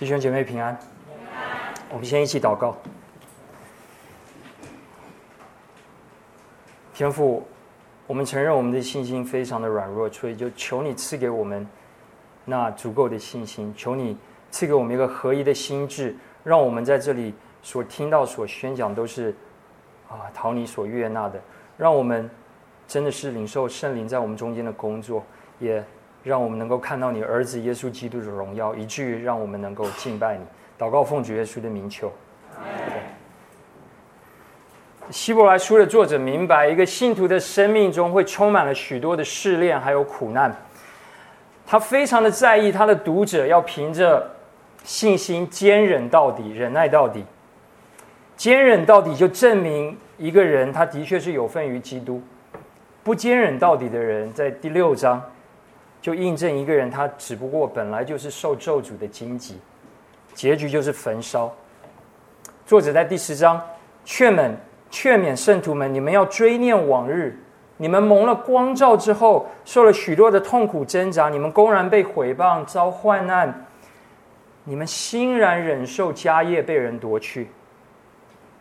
弟兄姐妹平安。我们先一起祷告。天父，我们承认我们的信心非常的软弱，所以就求你赐给我们那足够的信心。求你赐给我们一个合一的心智，让我们在这里所听到、所宣讲都是啊，讨你所悦纳的。让我们真的是领受圣灵在我们中间的工作，也。让我们能够看到你儿子耶稣基督的荣耀，以至于让我们能够敬拜你。祷告奉主耶稣的名求。希伯来书的作者明白，一个信徒的生命中会充满了许多的试炼，还有苦难。他非常的在意他的读者要凭着信心坚忍到底，忍耐到底。坚忍到底，就证明一个人他的确是有份于基督。不坚忍到底的人，在第六章。就印证一个人，他只不过本来就是受咒诅的荆棘，结局就是焚烧。作者在第十章劝勉劝勉圣徒们：你们要追念往日，你们蒙了光照之后，受了许多的痛苦挣扎，你们公然被毁谤，遭患难，你们欣然忍受家业被人夺去，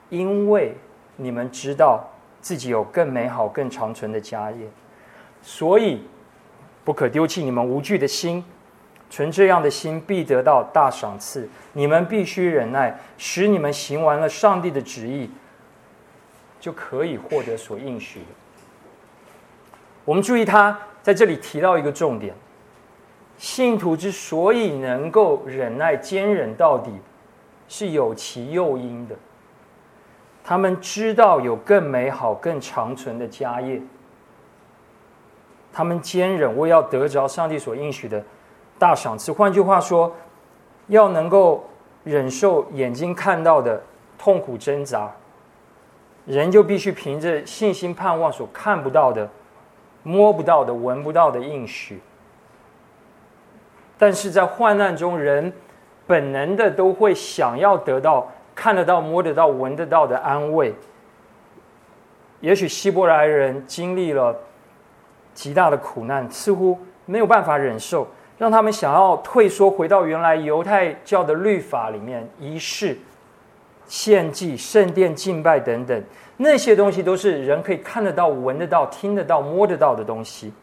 因为你们知道自己有更美好、更长存的家业，所以。不可丢弃你们无惧的心，存这样的心必得到大赏赐。你们必须忍耐，使你们行完了上帝的旨意，就可以获得所应许的。我们注意，他在这里提到一个重点：信徒之所以能够忍耐坚忍到底，是有其诱因的。他们知道有更美好、更长存的家业。他们坚忍，为要得着上帝所应许的大赏赐。换句话说，要能够忍受眼睛看到的痛苦挣扎，人就必须凭着信心盼望所看不到的、摸不到的、闻不到的应许。但是在患难中，人本能的都会想要得到看得到、摸得到、闻得到的安慰。也许希伯来人经历了。极大的苦难似乎没有办法忍受，让他们想要退缩，回到原来犹太教的律法里面，仪式、献祭、圣殿敬拜等等，那些东西都是人可以看得到、闻得到、听得到、摸得到的东西。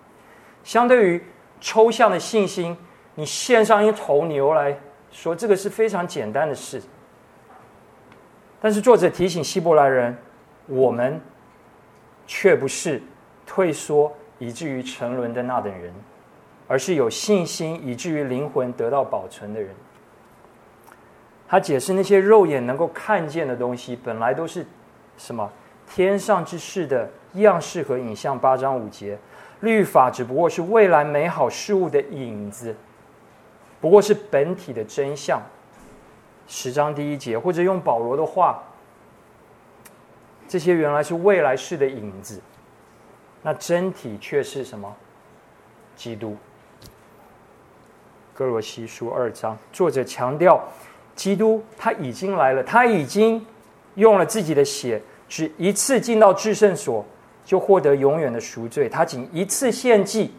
相对于抽象的信心，你献上一头牛来说，这个是非常简单的事。但是作者提醒希伯来人，我们却不是退缩。以至于沉沦的那等人，而是有信心以至于灵魂得到保存的人。他解释那些肉眼能够看见的东西，本来都是什么天上之事的样式和影像。八章五节，律法只不过是未来美好事物的影子，不过是本体的真相。十章第一节，或者用保罗的话，这些原来是未来式的影子。那真体却是什么？基督。哥罗西书二章，作者强调，基督他已经来了，他已经用了自己的血，只一次进到至圣所，就获得永远的赎罪。他仅一次献祭，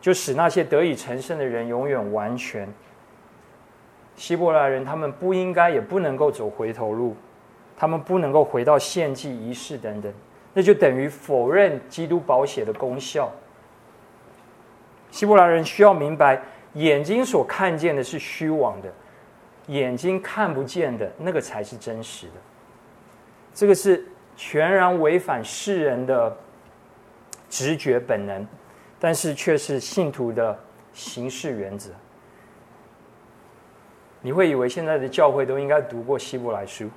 就使那些得以成圣的人永远完全。希伯来人他们不应该也不能够走回头路，他们不能够回到献祭仪式等等。那就等于否认基督保险的功效。希伯来人需要明白，眼睛所看见的是虚妄的，眼睛看不见的那个才是真实的。这个是全然违反世人的直觉本能，但是却是信徒的行事原则。你会以为现在的教会都应该读过希伯来书？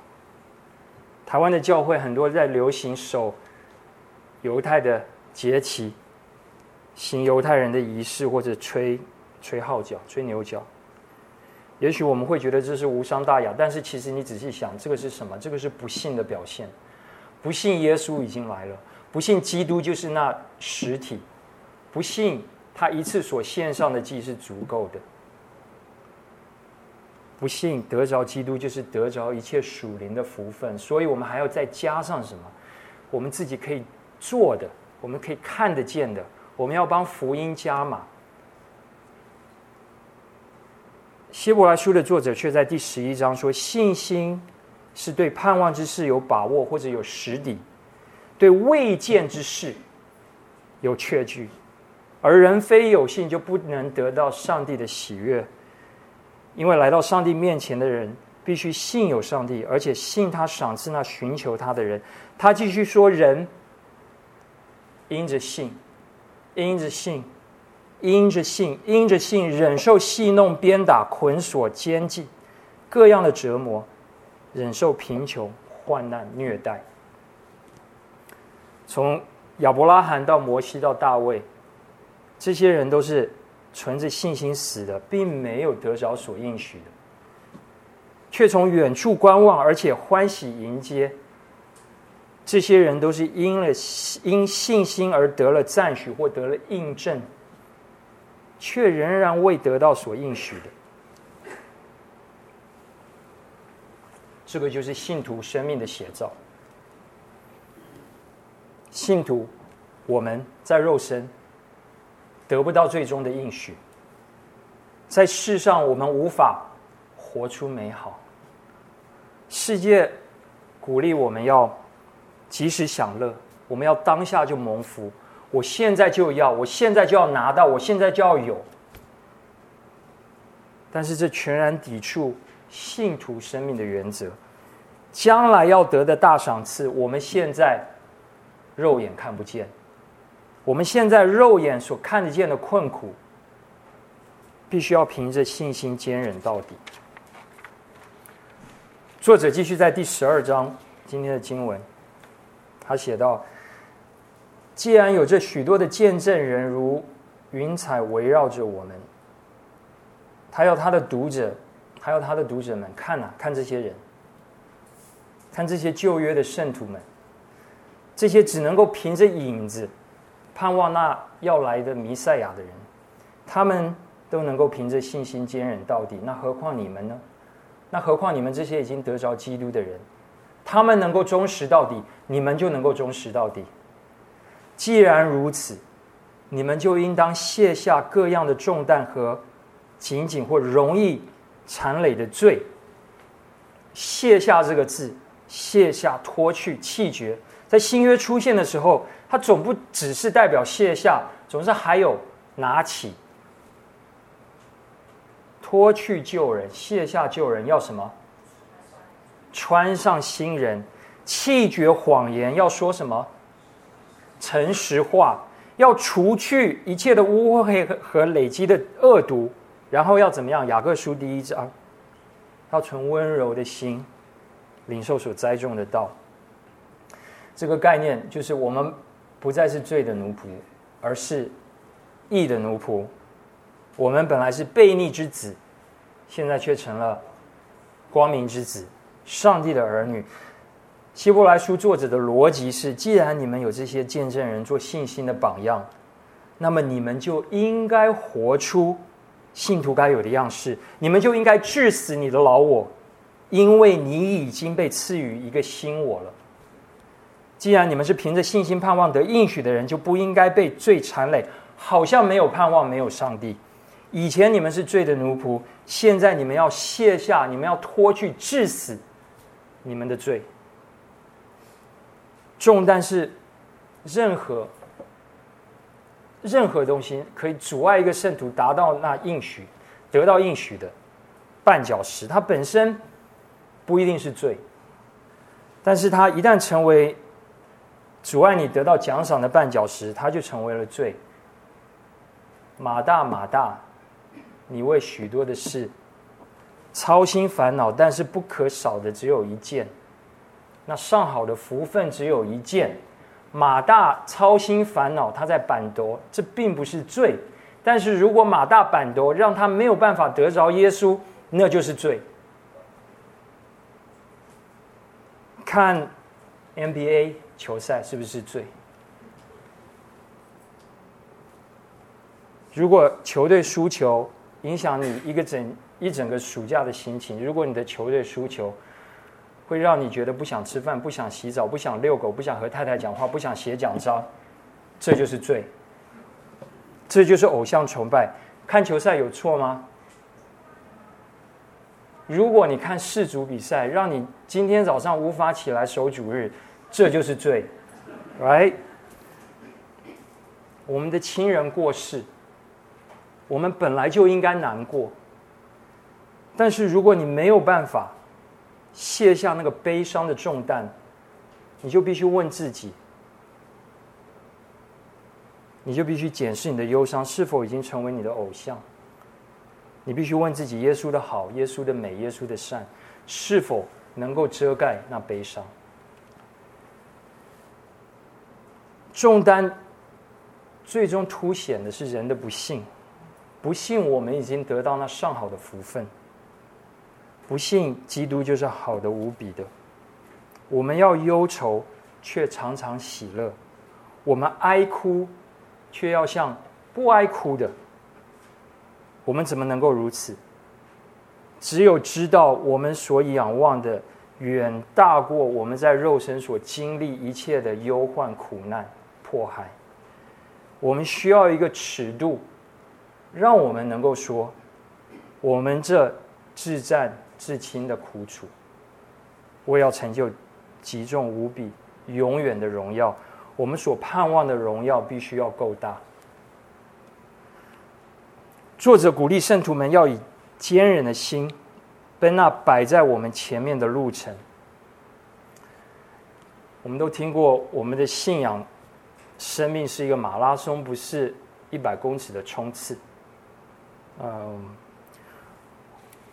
台湾的教会很多在流行守。犹太的节期，行犹太人的仪式，或者吹吹号角、吹牛角，也许我们会觉得这是无伤大雅，但是其实你仔细想，这个是什么？这个是不信的表现。不信耶稣已经来了，不信基督就是那实体，不信他一次所献上的祭是足够的，不信得着基督就是得着一切属灵的福分。所以我们还要再加上什么？我们自己可以。做的，我们可以看得见的，我们要帮福音加码。希伯来书的作者却在第十一章说：信心是对盼望之事有把握或者有实底，对未见之事有确据。而人非有信，就不能得到上帝的喜悦。因为来到上帝面前的人，必须信有上帝，而且信他赏赐那寻求他的人。他继续说：人因着信，因着信，因着信，因着信，忍受戏弄、鞭打、捆锁、监禁，各样的折磨，忍受贫穷、患难、虐待。从亚伯拉罕到摩西到大卫。这些人都是存着信心死的，并没有得着所应许的，却从远处观望，而且欢喜迎接。这些人都是因了因信心而得了赞许或得了印证，却仍然未得到所应许的。这个就是信徒生命的写照。信徒，我们在肉身。得不到最终的应许，在世上我们无法活出美好。世界鼓励我们要及时享乐，我们要当下就蒙福，我现在就要，我现在就要拿到，我现在就要有。但是这全然抵触信徒生命的原则。将来要得的大赏赐，我们现在肉眼看不见。我们现在肉眼所看得见的困苦，必须要凭着信心坚忍到底。作者继续在第十二章今天的经文，他写道：“既然有这许多的见证人如云彩围绕着我们，他要他的读者，还有他的读者们看呐，看这些人，看这些旧约的圣徒们，这些只能够凭着影子。”盼望那要来的弥赛亚的人，他们都能够凭着信心坚忍到底。那何况你们呢？那何况你们这些已经得着基督的人，他们能够忠实到底，你们就能够忠实到底。既然如此，你们就应当卸下各样的重担和紧紧或容易缠累的罪。卸下这个字，卸下、脱去、弃绝，在新约出现的时候。它总不只是代表卸下，总是还有拿起、脱去旧人、卸下旧人，要什么？穿上新人，弃绝谎言，要说什么？诚实话，要除去一切的污秽和和累积的恶毒，然后要怎么样？雅各书第一章，要存温柔的心，领受所栽种的道。这个概念就是我们。不再是罪的奴仆，而是义的奴仆。我们本来是悖逆之子，现在却成了光明之子，上帝的儿女。希伯来书作者的逻辑是：既然你们有这些见证人做信心的榜样，那么你们就应该活出信徒该有的样式。你们就应该治死你的老我，因为你已经被赐予一个新我了。既然你们是凭着信心盼望得应许的人，就不应该被罪缠累，好像没有盼望，没有上帝。以前你们是罪的奴仆，现在你们要卸下，你们要脱去致死你们的罪重担是任何任何东西可以阻碍一个圣徒达到那应许、得到应许的绊脚石。它本身不一定是罪，但是它一旦成为。阻碍你得到奖赏的绊脚石，它就成为了罪。马大，马大，你为许多的事操心烦恼，但是不可少的只有一件。那上好的福分只有一件。马大操心烦恼，他在板夺，这并不是罪。但是如果马大板夺，让他没有办法得着耶稣，那就是罪。看 NBA。球赛是不是罪？如果球队输球影响你一个整一整个暑假的心情，如果你的球队输球，会让你觉得不想吃饭、不想洗澡、不想遛狗、不想和太太讲话、不想写奖章，这就是罪。这就是偶像崇拜。看球赛有错吗？如果你看世足比赛，让你今天早上无法起来守主日，这就是罪，right？我们的亲人过世，我们本来就应该难过。但是如果你没有办法卸下那个悲伤的重担，你就必须问自己，你就必须检视你的忧伤是否已经成为你的偶像。你必须问自己：耶稣的好，耶稣的美，耶稣的善，是否能够遮盖那悲伤？重担最终凸显的是人的不幸，不幸我们已经得到那上好的福分，不信基督就是好的无比的。我们要忧愁，却常常喜乐；我们哀哭，却要像不哀哭的。我们怎么能够如此？只有知道我们所仰望的远大过我们在肉身所经历一切的忧患、苦难、迫害。我们需要一个尺度，让我们能够说：我们这至战至亲的苦楚，为要成就极重无比、永远的荣耀。我们所盼望的荣耀，必须要够大。作者鼓励圣徒们要以坚忍的心奔那摆在我们前面的路程。我们都听过，我们的信仰生命是一个马拉松，不是一百公尺的冲刺。嗯，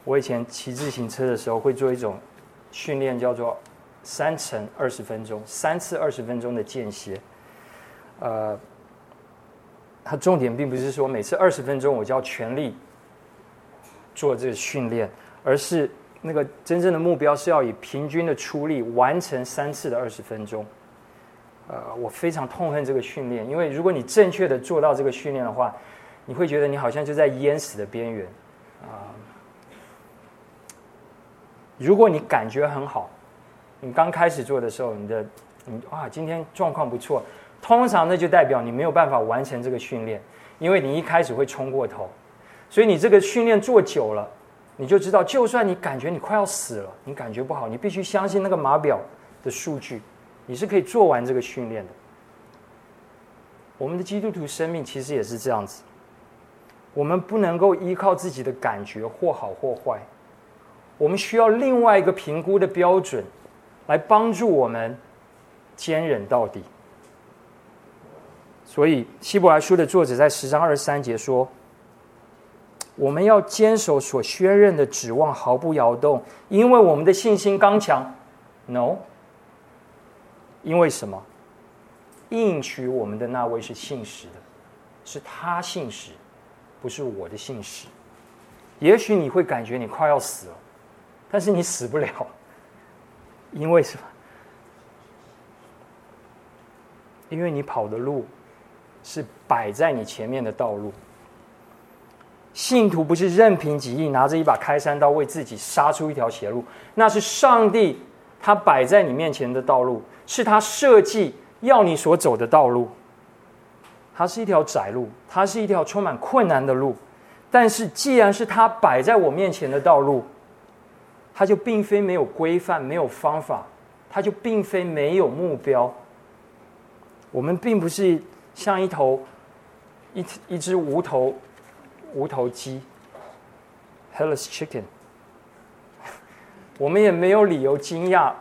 我以前骑自行车的时候会做一种训练，叫做三乘二十分钟，三次二十分钟的间歇。呃。它重点并不是说每次二十分钟我就要全力做这个训练，而是那个真正的目标是要以平均的出力完成三次的二十分钟。呃，我非常痛恨这个训练，因为如果你正确的做到这个训练的话，你会觉得你好像就在淹死的边缘啊。如果你感觉很好，你刚开始做的时候，你的你哇，今天状况不错。通常那就代表你没有办法完成这个训练，因为你一开始会冲过头，所以你这个训练做久了，你就知道，就算你感觉你快要死了，你感觉不好，你必须相信那个码表的数据，你是可以做完这个训练的。我们的基督徒生命其实也是这样子，我们不能够依靠自己的感觉或好或坏，我们需要另外一个评估的标准，来帮助我们坚忍到底。所以，希伯来书的作者在十章二十三节说：“我们要坚守所宣认的指望，毫不摇动，因为我们的信心刚强。”No，因为什么？应许我们的那位是信实的，是他信实，不是我的信实。也许你会感觉你快要死了，但是你死不了，因为什么？因为你跑的路。是摆在你前面的道路。信徒不是任凭己意拿着一把开山刀为自己杀出一条血路，那是上帝他摆在你面前的道路，是他设计要你所走的道路。它是一条窄路，它是一条充满困难的路。但是既然是他摆在我面前的道路，它就并非没有规范、没有方法，它就并非没有目标。我们并不是。像一头一一只无头无头鸡，headless chicken。我们也没有理由惊讶，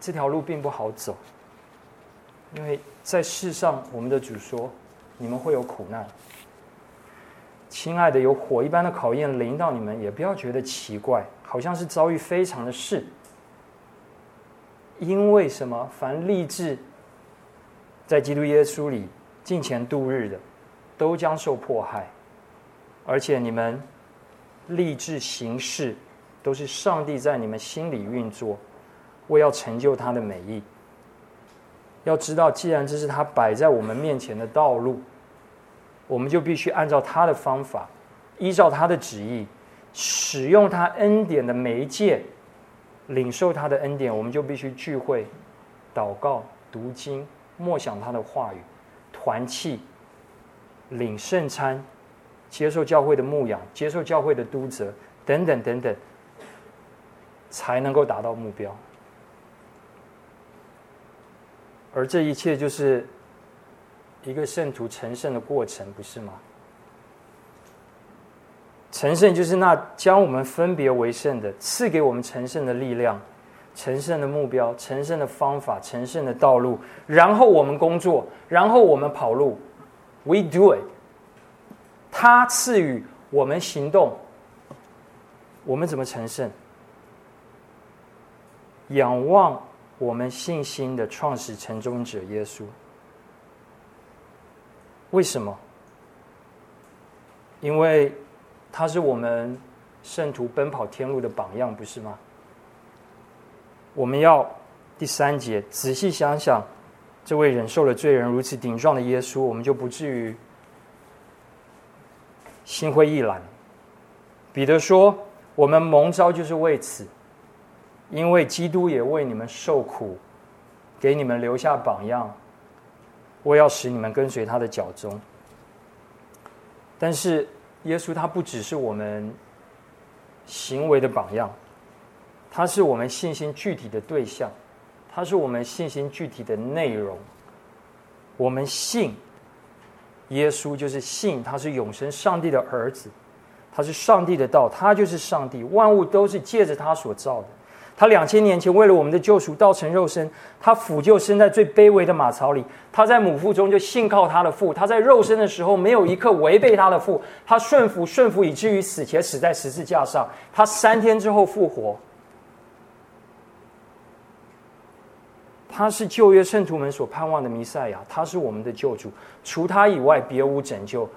这条路并不好走，因为在世上，我们的主说，你们会有苦难。亲爱的，有火一般的考验临到你们，也不要觉得奇怪，好像是遭遇非常的事。因为什么？凡立志在基督耶稣里。金钱度日的，都将受迫害，而且你们立志行事，都是上帝在你们心里运作，为要成就他的美意。要知道，既然这是他摆在我们面前的道路，我们就必须按照他的方法，依照他的旨意，使用他恩典的媒介，领受他的恩典。我们就必须聚会、祷告、读经、默想他的话语。团契、领圣餐、接受教会的牧养、接受教会的督责等等等等，才能够达到目标。而这一切就是一个圣徒成圣的过程，不是吗？成圣就是那将我们分别为圣的，赐给我们成圣的力量、成圣的目标、成圣的方法、成圣的道路。然后我们工作，然后我们跑路，We do it。他赐予我们行动，我们怎么成圣？仰望。我们信心的创始成终者耶稣，为什么？因为他是我们圣徒奔跑天路的榜样，不是吗？我们要第三节仔细想想，这位忍受了罪人如此顶撞的耶稣，我们就不至于心灰意懒。彼得说：“我们蒙召就是为此。”因为基督也为你们受苦，给你们留下榜样，我要使你们跟随他的脚踪。但是耶稣他不只是我们行为的榜样，他是我们信心具体的对象，他是我们信心具体的内容。我们信耶稣，就是信他是永生上帝的儿子，他是上帝的道，他就是上帝，万物都是借着他所造的。他两千年前为了我们的救赎，道成肉身。他俯就生在最卑微的马槽里。他在母腹中就信靠他的父。他在肉身的时候没有一刻违背他的父。他顺服顺服以至于死，且死在十字架上。他三天之后复活。他是旧约圣徒们所盼望的弥赛亚。他是我们的救主，除他以外别无拯救。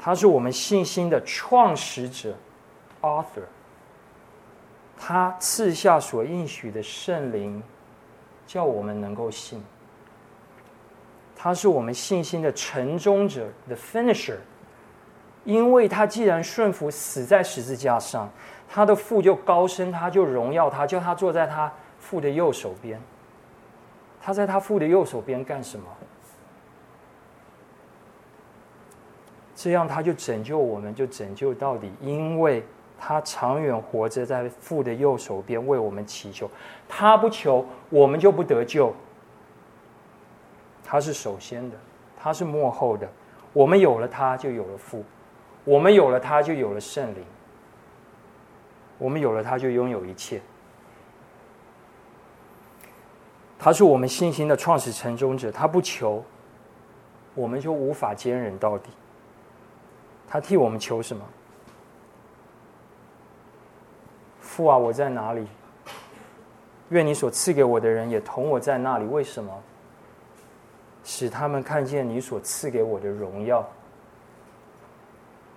他是我们信心的创始者，author。他赐下所应许的圣灵，叫我们能够信。他是我们信心的成终者，the finisher。因为他既然顺服死在十字架上，他的父就高升，他就荣耀他，叫他坐在他父的右手边。他在他父的右手边干什么？这样他就拯救我们，就拯救到底，因为。他长远活着在父的右手边为我们祈求，他不求我们就不得救。他是首先的，他是幕后的。我们有了他，就有了父；我们有了他，就有了圣灵；我们有了他，就拥有一切。他是我们信心的创始成终者，他不求，我们就无法坚忍到底。他替我们求什么？父啊，我在哪里？愿你所赐给我的人也同我在那里。为什么？使他们看见你所赐给我的荣耀。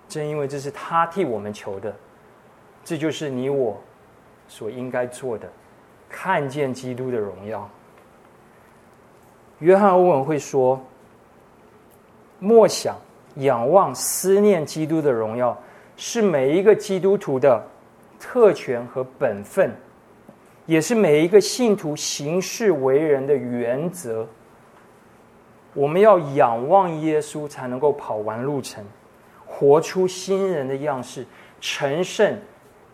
正因为这是他替我们求的，这就是你我所应该做的。看见基督的荣耀。约翰欧文会说：“默想、仰望、思念基督的荣耀，是每一个基督徒的。”特权和本分，也是每一个信徒行事为人的原则。我们要仰望耶稣，才能够跑完路程，活出新人的样式，成圣，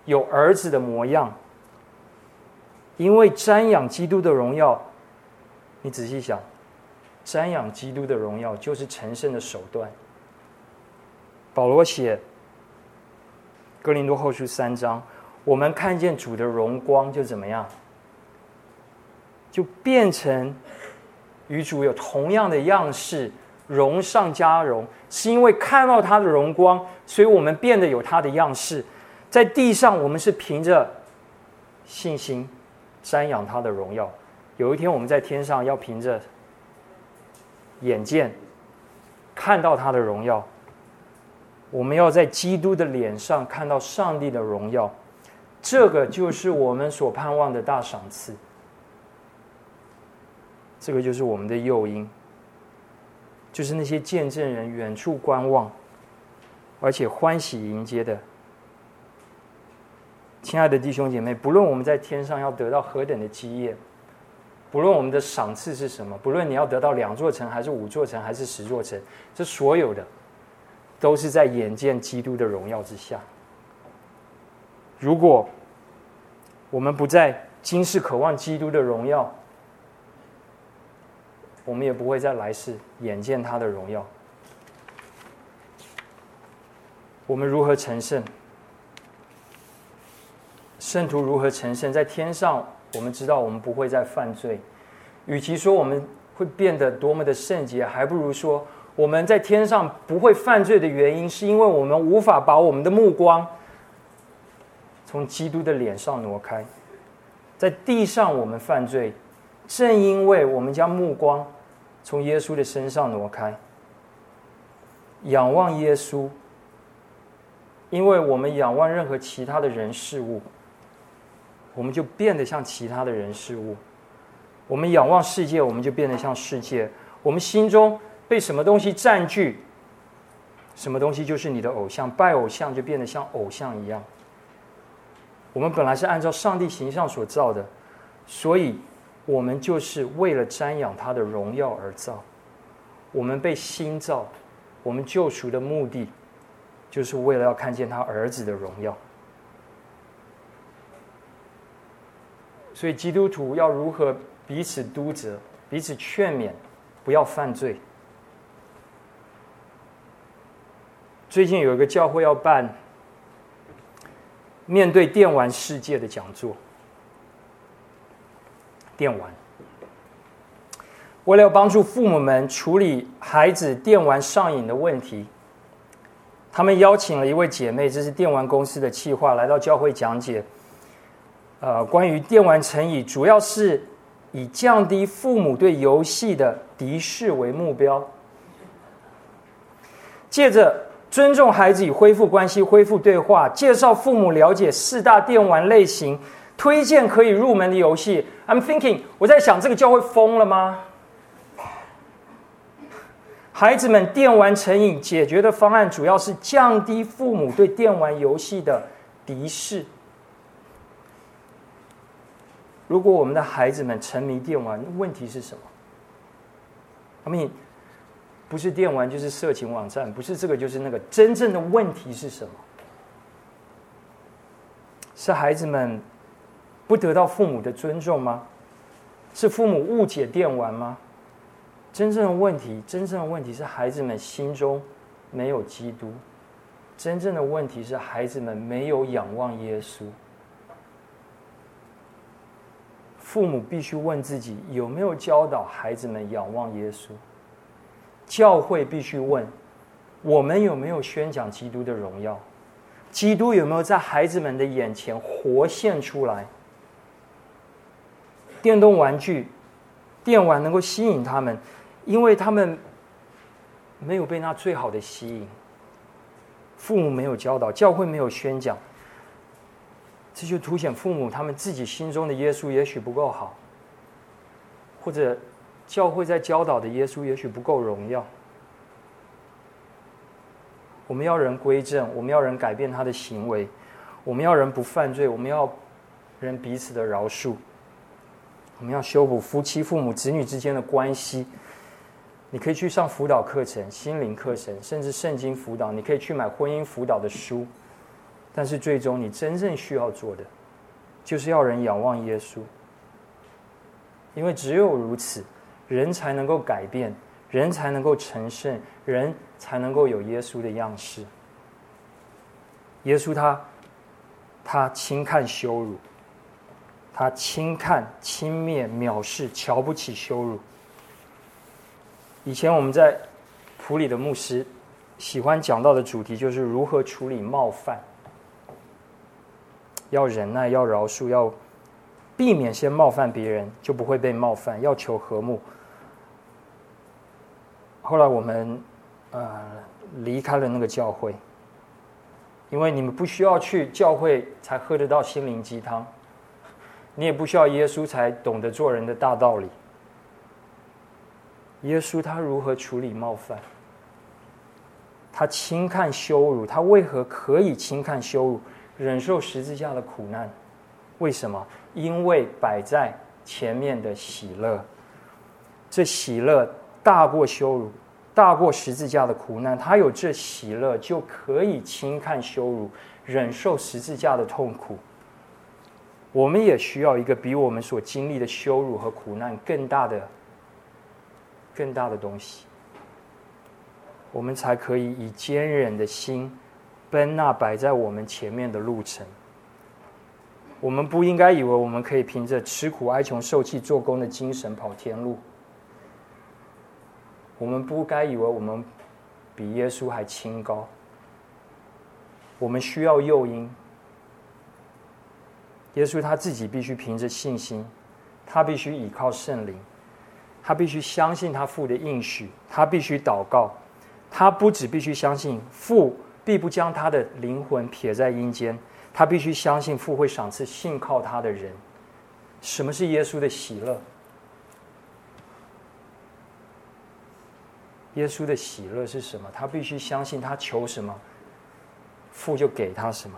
有儿子的模样。因为瞻仰基督的荣耀，你仔细想，瞻仰基督的荣耀就是成圣的手段。保罗写《哥林多后书》三章。我们看见主的荣光，就怎么样？就变成与主有同样的样式，荣上加荣。是因为看到他的荣光，所以我们变得有他的样式。在地上，我们是凭着信心瞻仰他的荣耀；有一天，我们在天上要凭着眼见看到他的荣耀。我们要在基督的脸上看到上帝的荣耀。这个就是我们所盼望的大赏赐，这个就是我们的诱因，就是那些见证人远处观望，而且欢喜迎接的。亲爱的弟兄姐妹，不论我们在天上要得到何等的基业，不论我们的赏赐是什么，不论你要得到两座城，还是五座城，还是十座城，这所有的，都是在眼见基督的荣耀之下。如果我们不在今世渴望基督的荣耀，我们也不会在来世眼见他的荣耀。我们如何成圣？圣徒如何成圣？在天上，我们知道我们不会再犯罪。与其说我们会变得多么的圣洁，还不如说我们在天上不会犯罪的原因，是因为我们无法把我们的目光从基督的脸上挪开。在地上我们犯罪，正因为我们将目光从耶稣的身上挪开，仰望耶稣。因为我们仰望任何其他的人事物，我们就变得像其他的人事物；我们仰望世界，我们就变得像世界。我们心中被什么东西占据，什么东西就是你的偶像。拜偶像就变得像偶像一样。我们本来是按照上帝形象所造的，所以我们就是为了瞻仰他的荣耀而造。我们被新造，我们救赎的目的。就是为了要看见他儿子的荣耀，所以基督徒要如何彼此督责、彼此劝勉，不要犯罪。最近有一个教会要办面对电玩世界的讲座，电玩为了帮助父母们处理孩子电玩上瘾的问题。他们邀请了一位姐妹，这是电玩公司的企划，来到教会讲解。呃，关于电玩成瘾，主要是以降低父母对游戏的敌视为目标，借着尊重孩子与恢复关系、恢复对话，介绍父母了解四大电玩类型，推荐可以入门的游戏。I'm thinking，我在想，这个教会疯了吗？孩子们电玩成瘾解决的方案主要是降低父母对电玩游戏的敌视。如果我们的孩子们沉迷电玩，问题是什么？I mean，不是电玩就是色情网站，不是这个就是那个。真正的问题是什么？是孩子们不得到父母的尊重吗？是父母误解电玩吗？真正的问题，真正的问题是孩子们心中没有基督。真正的问题是孩子们没有仰望耶稣。父母必须问自己有没有教导孩子们仰望耶稣。教会必须问我们有没有宣讲基督的荣耀。基督有没有在孩子们的眼前活现出来？电动玩具、电玩能够吸引他们。因为他们没有被那最好的吸引，父母没有教导，教会没有宣讲，这就凸显父母他们自己心中的耶稣也许不够好，或者教会在教导的耶稣也许不够荣耀。我们要人归正，我们要人改变他的行为，我们要人不犯罪，我们要人彼此的饶恕，我们要修补夫妻、父母、子女之间的关系。你可以去上辅导课程、心灵课程，甚至圣经辅导。你可以去买婚姻辅导的书，但是最终你真正需要做的，就是要人仰望耶稣。因为只有如此，人才能够改变，人才能够成圣，人才能够有耶稣的样式。耶稣他，他轻看羞辱，他轻看、轻蔑、藐视、瞧不起羞辱。以前我们在普里的牧师喜欢讲到的主题就是如何处理冒犯，要忍耐，要饶恕，要避免先冒犯别人，就不会被冒犯。要求和睦。后来我们呃离开了那个教会，因为你们不需要去教会才喝得到心灵鸡汤，你也不需要耶稣才懂得做人的大道理。耶稣他如何处理冒犯？他轻看羞辱，他为何可以轻看羞辱，忍受十字架的苦难？为什么？因为摆在前面的喜乐，这喜乐大过羞辱，大过十字架的苦难。他有这喜乐，就可以轻看羞辱，忍受十字架的痛苦。我们也需要一个比我们所经历的羞辱和苦难更大的、更大的东西，我们才可以以坚忍的心奔那摆在我们前面的路程。我们不应该以为我们可以凭着吃苦挨穷受气做工的精神跑天路。我们不该以为我们比耶稣还清高。我们需要诱因。耶稣他自己必须凭着信心，他必须倚靠圣灵，他必须相信他父的应许，他必须祷告。他不只必须相信父必不将他的灵魂撇在阴间。他必须相信父会赏赐信靠他的人。什么是耶稣的喜乐？耶稣的喜乐是什么？他必须相信，他求什么，父就给他什么。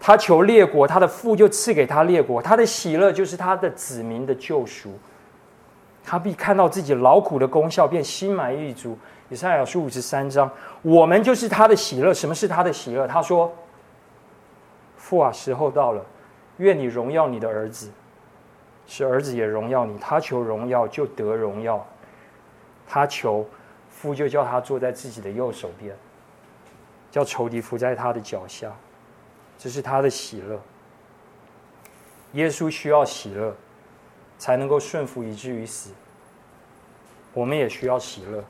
他求列国，他的父就赐给他列国。他的喜乐就是他的子民的救赎。他必看到自己劳苦的功效，便心满意足。以赛亚书五十三章，我们就是他的喜乐。什么是他的喜乐？他说。父啊，时候到了，愿你荣耀你的儿子，使儿子也荣耀你。他求荣耀，就得荣耀；他求父，就叫他坐在自己的右手边，叫仇敌伏在他的脚下。这是他的喜乐。耶稣需要喜乐，才能够顺服以至于死。我们也需要喜乐。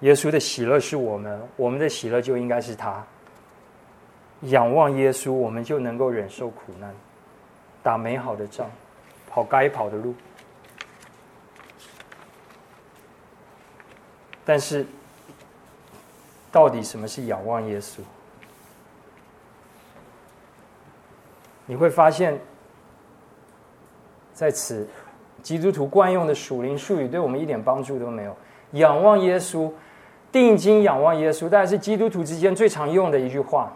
耶稣的喜乐是我们，我们的喜乐就应该是他。仰望耶稣，我们就能够忍受苦难，打美好的仗，跑该跑的路。但是，到底什么是仰望耶稣？你会发现，在此基督徒惯用的属灵术语，对我们一点帮助都没有。仰望耶稣，定睛仰望耶稣，大概是基督徒之间最常用的一句话。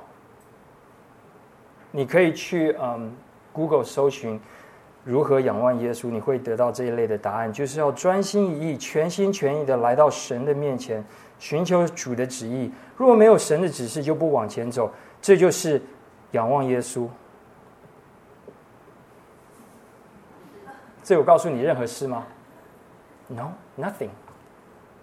你可以去嗯，Google 搜寻如何仰望耶稣，你会得到这一类的答案，就是要专心一意、全心全意的来到神的面前，寻求主的旨意。如果没有神的指示，就不往前走。这就是仰望耶稣。这有告诉你任何事吗？No，nothing，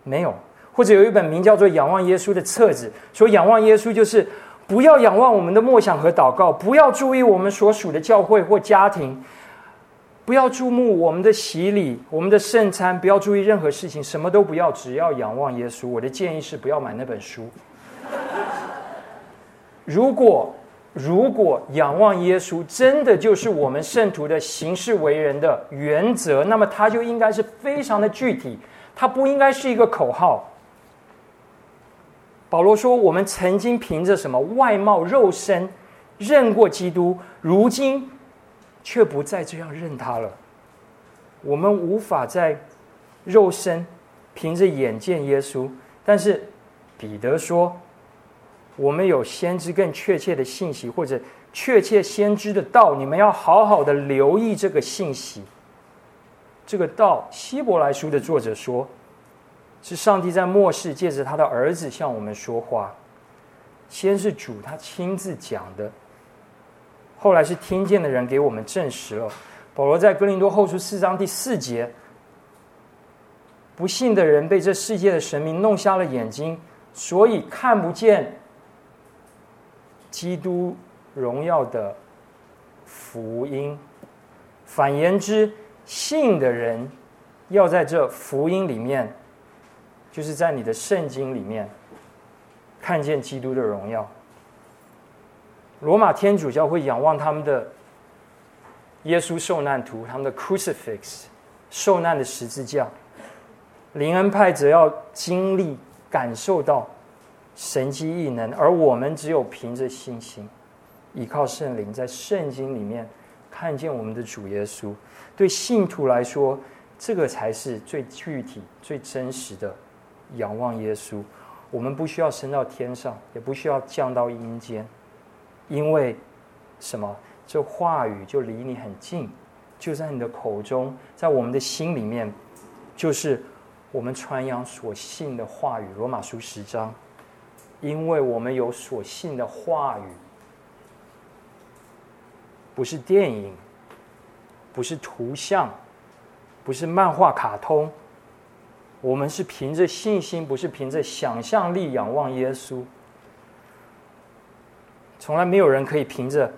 没有。或者有一本名叫做《仰望耶稣》的册子，说仰望耶稣就是。不要仰望我们的默想和祷告，不要注意我们所属的教会或家庭，不要注目我们的洗礼、我们的圣餐，不要注意任何事情，什么都不要，只要仰望耶稣。我的建议是不要买那本书。如果如果仰望耶稣真的就是我们圣徒的行事为人的原则，那么它就应该是非常的具体，它不应该是一个口号。保罗说：“我们曾经凭着什么外貌、肉身认过基督，如今却不再这样认他了。我们无法在肉身凭着眼见耶稣。但是彼得说，我们有先知更确切的信息，或者确切先知的道。你们要好好的留意这个信息。这个道，希伯来书的作者说。”是上帝在末世借着他的儿子向我们说话，先是主他亲自讲的，后来是听见的人给我们证实了。保罗在哥林多后书四章第四节，不信的人被这世界的神明弄瞎了眼睛，所以看不见基督荣耀的福音。反言之，信的人要在这福音里面。就是在你的圣经里面看见基督的荣耀。罗马天主教会仰望他们的耶稣受难图，他们的 crucifix 受难的十字架。灵恩派则要经历感受到神迹异能，而我们只有凭着信心，依靠圣灵，在圣经里面看见我们的主耶稣。对信徒来说，这个才是最具体、最真实的。仰望耶稣，我们不需要升到天上，也不需要降到阴间，因为什么？这话语就离你很近，就在你的口中，在我们的心里面，就是我们传扬所信的话语。罗马书十章，因为我们有所信的话语，不是电影，不是图像，不是漫画、卡通。我们是凭着信心，不是凭着想象力仰望耶稣。从来没有人可以凭着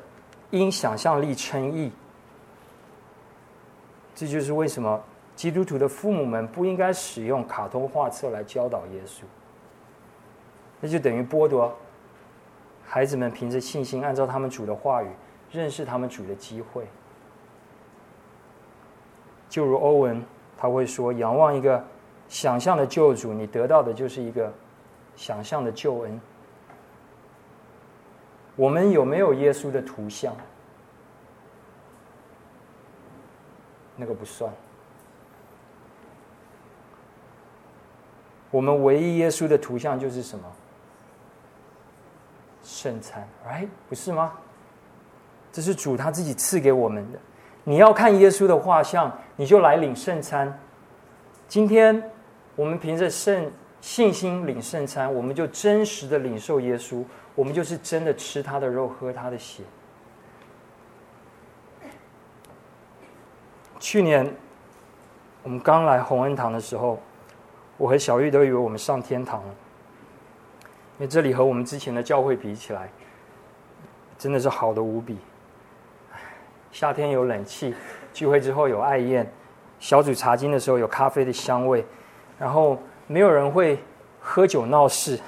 因想象力称义。这就是为什么基督徒的父母们不应该使用卡通画册来教导耶稣。那就等于剥夺孩子们凭着信心，按照他们主的话语认识他们主的机会。就如欧文他会说：“仰望一个。”想象的救主，你得到的就是一个想象的救恩。我们有没有耶稣的图像？那个不算。我们唯一耶稣的图像就是什么？圣餐，right？不是吗？这是主他自己赐给我们的。你要看耶稣的画像，你就来领圣餐。今天。我们凭着圣信心领圣餐，我们就真实的领受耶稣，我们就是真的吃他的肉，喝他的血。去年我们刚来洪恩堂的时候，我和小玉都以为我们上天堂了，因为这里和我们之前的教会比起来，真的是好的无比。夏天有冷气，聚会之后有爱宴，小组查经的时候有咖啡的香味。然后没有人会喝酒闹事，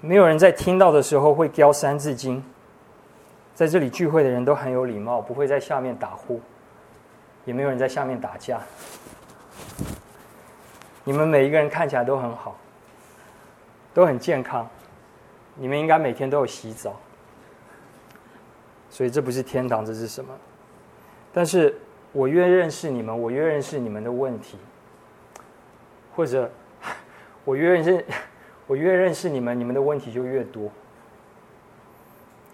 没有人在听到的时候会叼三字经。在这里聚会的人都很有礼貌，不会在下面打呼，也没有人在下面打架。你们每一个人看起来都很好，都很健康。你们应该每天都有洗澡，所以这不是天堂，这是什么？但是我越认识你们，我越认识你们的问题。或者，我越认识，我越认识你们，你们的问题就越多。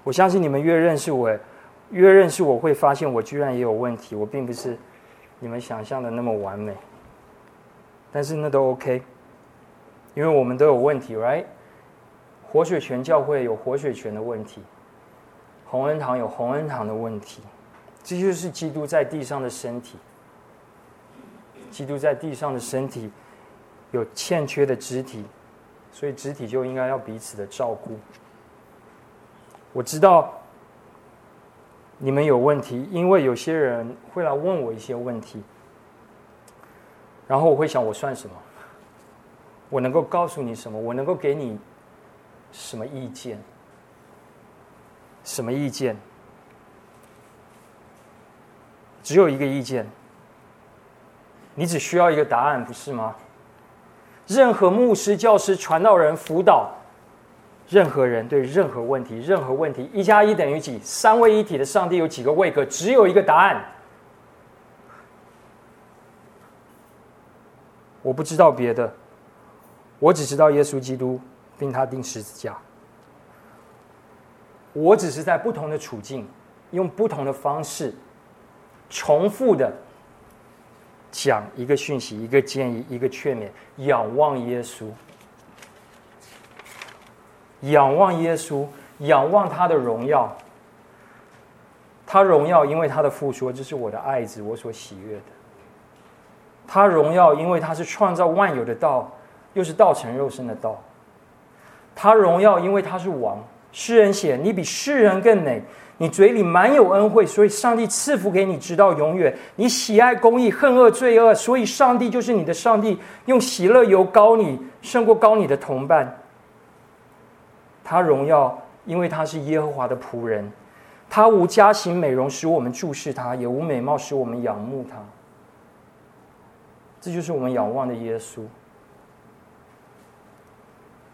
我相信你们越认识我，越认识我会发现我居然也有问题。我并不是你们想象的那么完美，但是那都 OK，因为我们都有问题，right？活水泉教会有活水泉的问题，洪恩堂有洪恩堂的问题，这就是基督在地上的身体，基督在地上的身体。有欠缺的肢体，所以肢体就应该要彼此的照顾。我知道你们有问题，因为有些人会来问我一些问题，然后我会想，我算什么？我能够告诉你什么？我能够给你什么意见？什么意见？只有一个意见，你只需要一个答案，不是吗？任何牧师、教师、传道人、辅导，任何人对任何问题、任何问题，一加一等于几？三位一体的上帝有几个位格？只有一个答案。我不知道别的，我只知道耶稣基督，并他钉十字架。我只是在不同的处境，用不同的方式，重复的。讲一个讯息，一个建议，一个劝勉，仰望耶稣，仰望耶稣，仰望他的荣耀。他荣耀，因为他的父说：“这是我的爱子，我所喜悦的。”他荣耀，因为他是创造万有的道，又是道成肉身的道。他荣耀，因为他是王。诗人写：“你比世人更美。”你嘴里满有恩惠，所以上帝赐福给你，直到永远。你喜爱公义，恨恶罪恶，所以上帝就是你的上帝，用喜乐油膏你，胜过高你的同伴。他荣耀，因为他是耶和华的仆人。他无家型美容使我们注视他，也无美貌使我们仰慕他。这就是我们仰望的耶稣。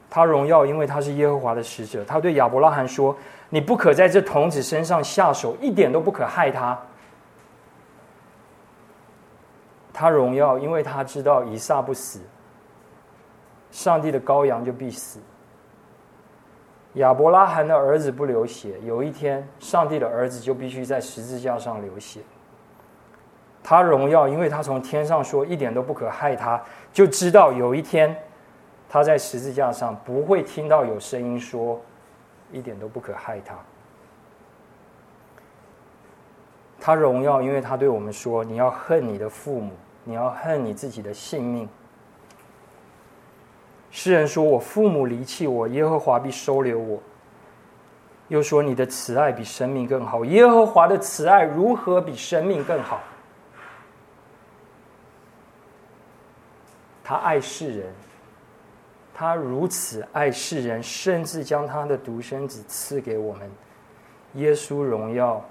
他荣耀，因为他是耶和华的使者。他对亚伯拉罕说。你不可在这童子身上下手，一点都不可害他。他荣耀，因为他知道以撒不死，上帝的羔羊就必死。亚伯拉罕的儿子不流血，有一天上帝的儿子就必须在十字架上流血。他荣耀，因为他从天上说一点都不可害他，就知道有一天他在十字架上不会听到有声音说。一点都不可害他。他荣耀，因为他对我们说：“你要恨你的父母，你要恨你自己的性命。”诗人说：“我父母离弃我，耶和华必收留我。”又说：“你的慈爱比生命更好。”耶和华的慈爱如何比生命更好？他爱世人，他如此爱世人，甚至将他的独生子赐给我们。耶稣荣耀，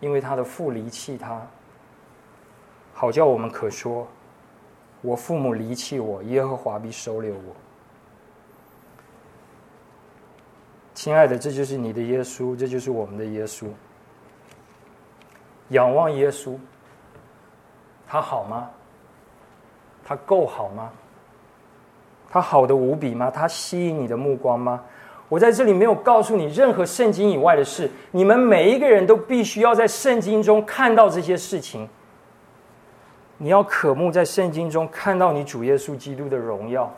因为他的父离弃他，好叫我们可说：“我父母离弃我，耶和华必收留我。”亲爱的，这就是你的耶稣，这就是我们的耶稣。仰望耶稣，他好吗？他够好吗？他好的无比吗？他吸引你的目光吗？我在这里没有告诉你任何圣经以外的事，你们每一个人都必须要在圣经中看到这些事情。你要渴慕在圣经中看到你主耶稣基督的荣耀，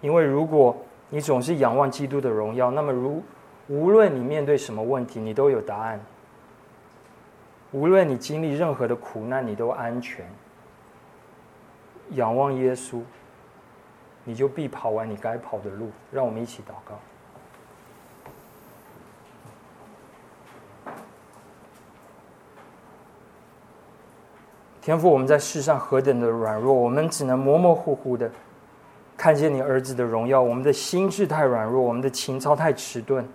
因为如果。你总是仰望基督的荣耀，那么如无论你面对什么问题，你都有答案；无论你经历任何的苦难，你都安全。仰望耶稣，你就必跑完你该跑的路。让我们一起祷告。天父，我们在世上何等的软弱，我们只能模模糊糊的。看见你儿子的荣耀，我们的心智太软弱，我们的情操太迟钝，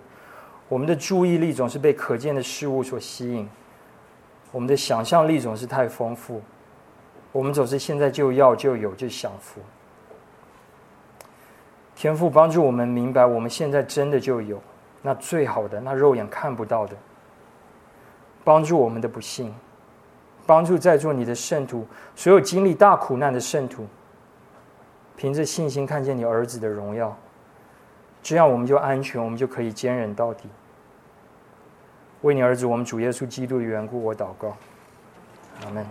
我们的注意力总是被可见的事物所吸引，我们的想象力总是太丰富，我们总是现在就要就有就享福。天赋帮助我们明白，我们现在真的就有那最好的，那肉眼看不到的，帮助我们的不幸，帮助在座你的圣徒，所有经历大苦难的圣徒。凭着信心看见你儿子的荣耀，这样我们就安全，我们就可以坚忍到底。为你儿子，我们主耶稣基督的缘故，我祷告，阿门。